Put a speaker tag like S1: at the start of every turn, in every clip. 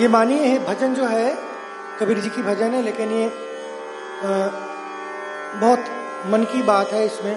S1: ये मानिए भजन जो है, कबीर जी की भजन है, लेकिन ये बहुत मन की बात है इसमें।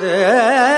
S1: சேர்ந்த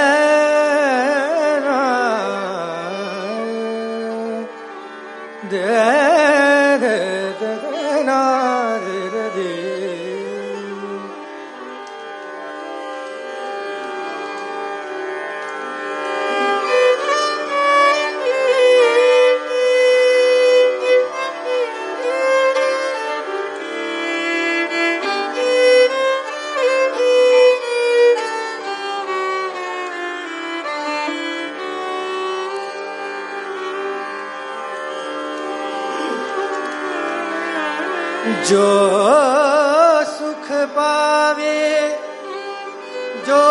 S1: जो सुख पावे, जो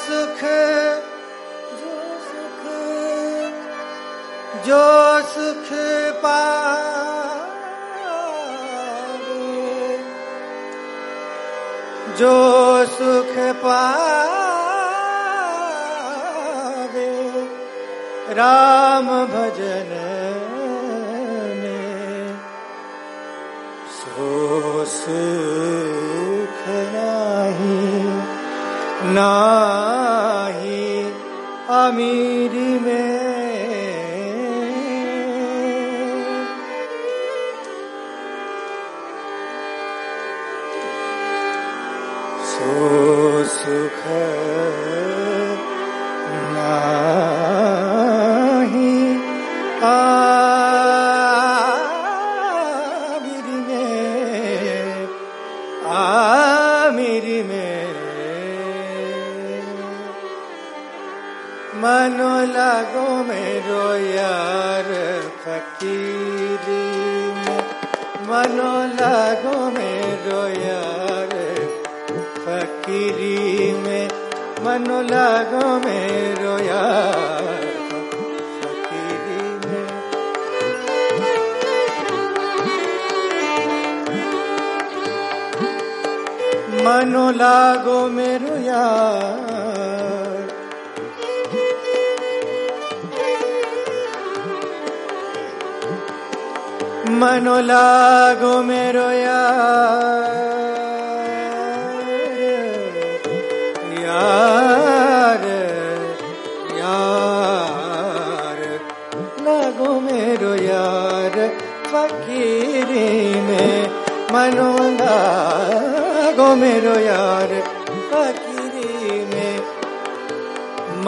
S1: सुख जो सुख जो सुख पावे, जो सुख पावे। राम भजन सुख नाही नाही अमीरी मनो लागो मेरो यार। मनो लागो मेरो यार। यार।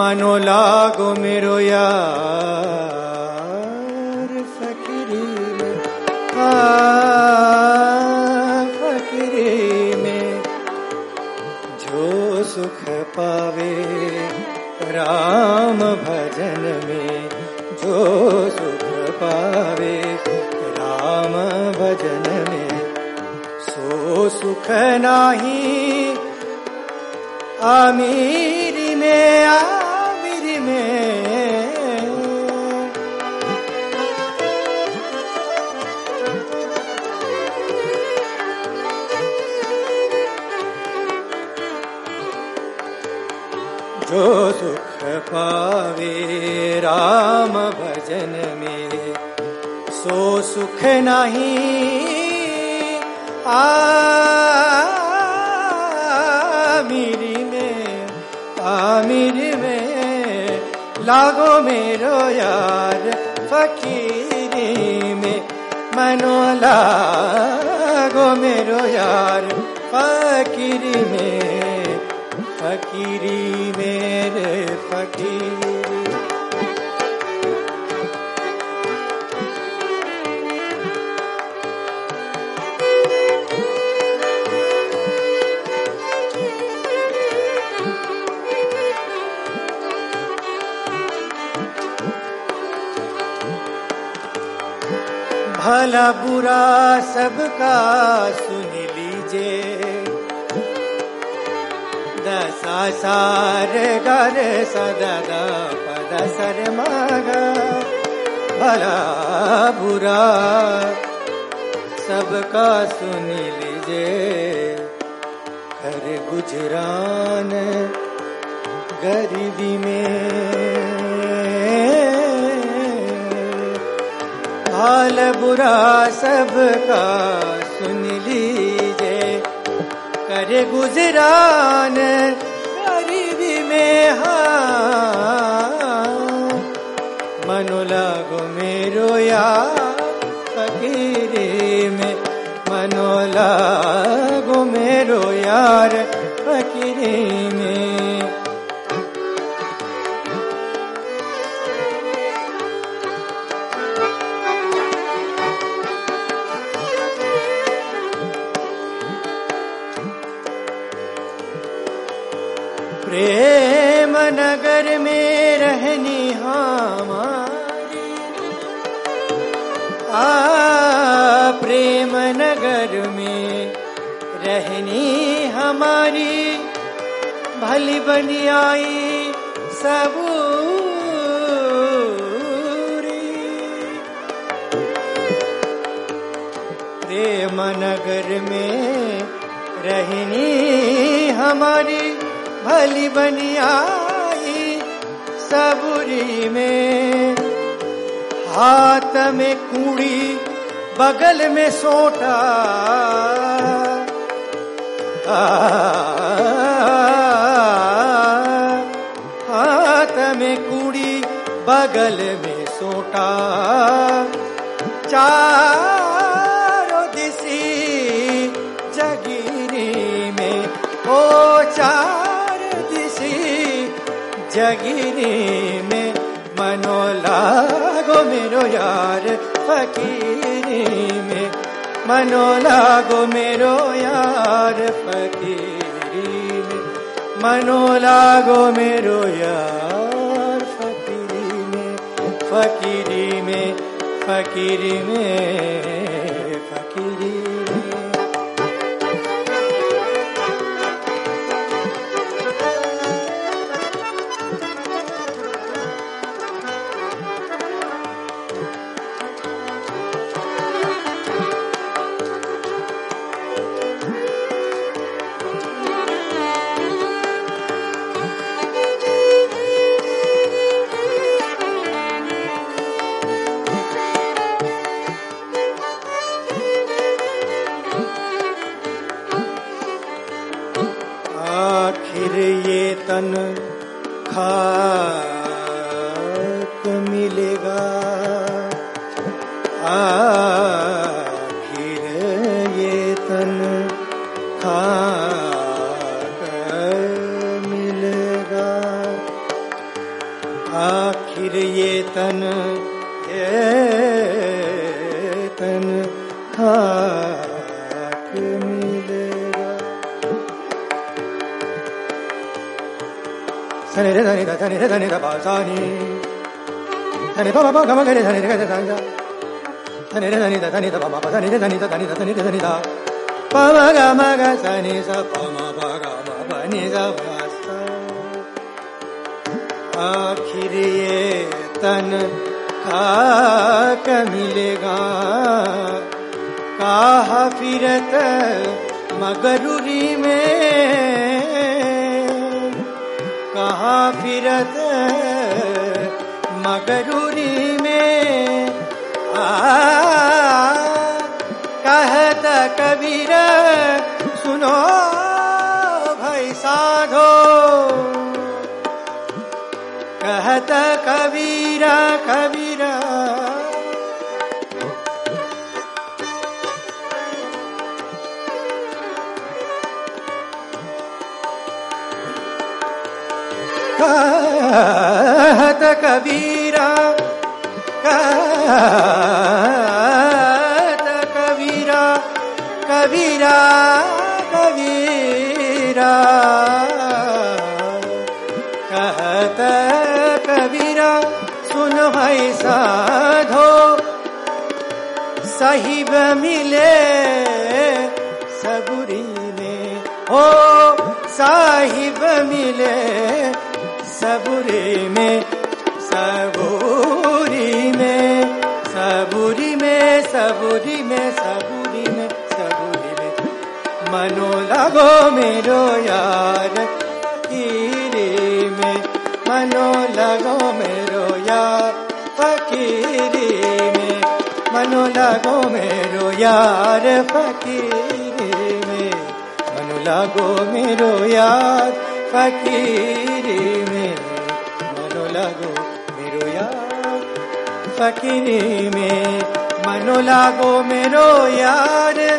S1: मनो लागो मेरो यार सुख नहीं। आ मेरी में, आमिर में, लागो मेरो यार फकीरी में, मनो लागो मेरो यार फकीरी में, फकीरी मेरे फकीरी। भला बुरा सबका सुन लीजिए। दसा सार गर सदा पद सर मग। भला बुरा सबका सुन लीजिए। कर गुजरान, गरीबी में हाल बुरा सबका सुन लीजिए। करे या फकीरी में। मनो लागो मेरो यार फकीरी में नगर में रहनी हमारी। आ, प्रेम नगर में रहनी हमारी। भली बनी आई सबूरी। प्रेम नगर में रहनी हमारी। भली बनी आई सबुरी में, हाथ में कूड़ी, बगल में सोटा। हाथ में कूड़ी, बगल में सोटा। चारों जगीरी में मनो लागो मेरो यार फकीरी में मनो लागो मेरो यार फकीरी में मनो लागो मेरो यार फकीरी में फकीरी में फकीरी में आखिर ये तन खाक मिलेगा। आखिर ये तन खाक मिलेगा। आखिर ये तन ये तन खाक मिलेगा। रे धनि ध धनि रे धनि ध पा सा नि धनि प प प ग म ग रे धनि रे ग ध धनि ध धनि रे धनि ध धनि ध प म प धनि रे धनि ध धनि ध धनि रे धनि ध प म ग म ग स नि स प म प ग म प नि स प स आखिर ये तन खाक मिलेगा? कहा फिरत मगरूरी में? कहाँ फिरत मगरूरी में? आ कहत कबीर सुनो भाई साधो। कहत कबीरा कबीरा कहत कबीरा कहत कबीरा कबीरा कबीरा। कहत कबीरा, सुन भाई साधो, साहिब मिले सबुरी में। हो साहिब मिले सबुरी में, सबूरी में सबूरी में सबूरी में सबूरी में सबूरी में। मनो लगो मेरो यार, फकीरी में। मनो लगो मेरो यार, फकीरी में। मनो लगो मेरो यार, फकीरी में। मनो लगो मेरो यार, फकीरी में मनो लगो मेरो यार। फकीरी में मनो लागो मेरो यार।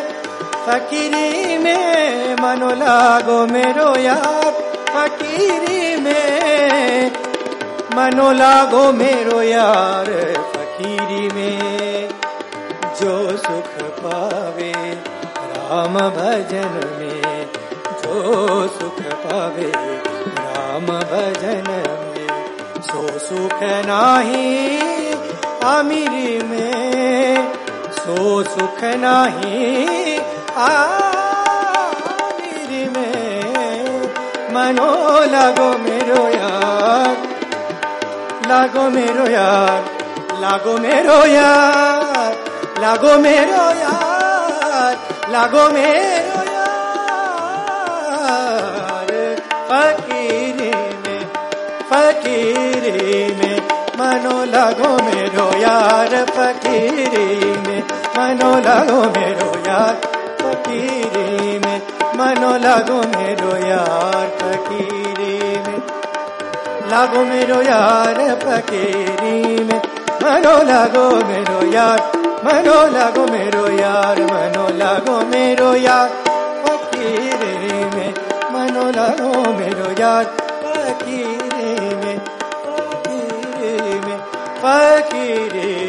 S1: फकीरी में मनो लागो मेरो यार। फकीरी में मनो लागो मेरो यार। फकीरी में जो सुख पावे राम भजन में, जो सुख पावे राम भजन में सो सुख नाही अमीरी में, सो सुख नाही आमीरी में। मनो लगो मेरो यार, लागो मेरो यार, लागो मेरो यार, लागो मेरो यार, लागो मेरो यार। फकीरी में मनो लगो मेरो यार फकीरी में मनो लगो मेरो यार फकीरी में मनो लगो मेरो यार फकीरी में लागो मेरो यार फकीरी में मनो लागो मेरो यार, मनो लागो मेरो यार, मनो लागो मेरो यार फकीरी में मनो लागो मेरो यार फकीरी में फकीरी में फकीरी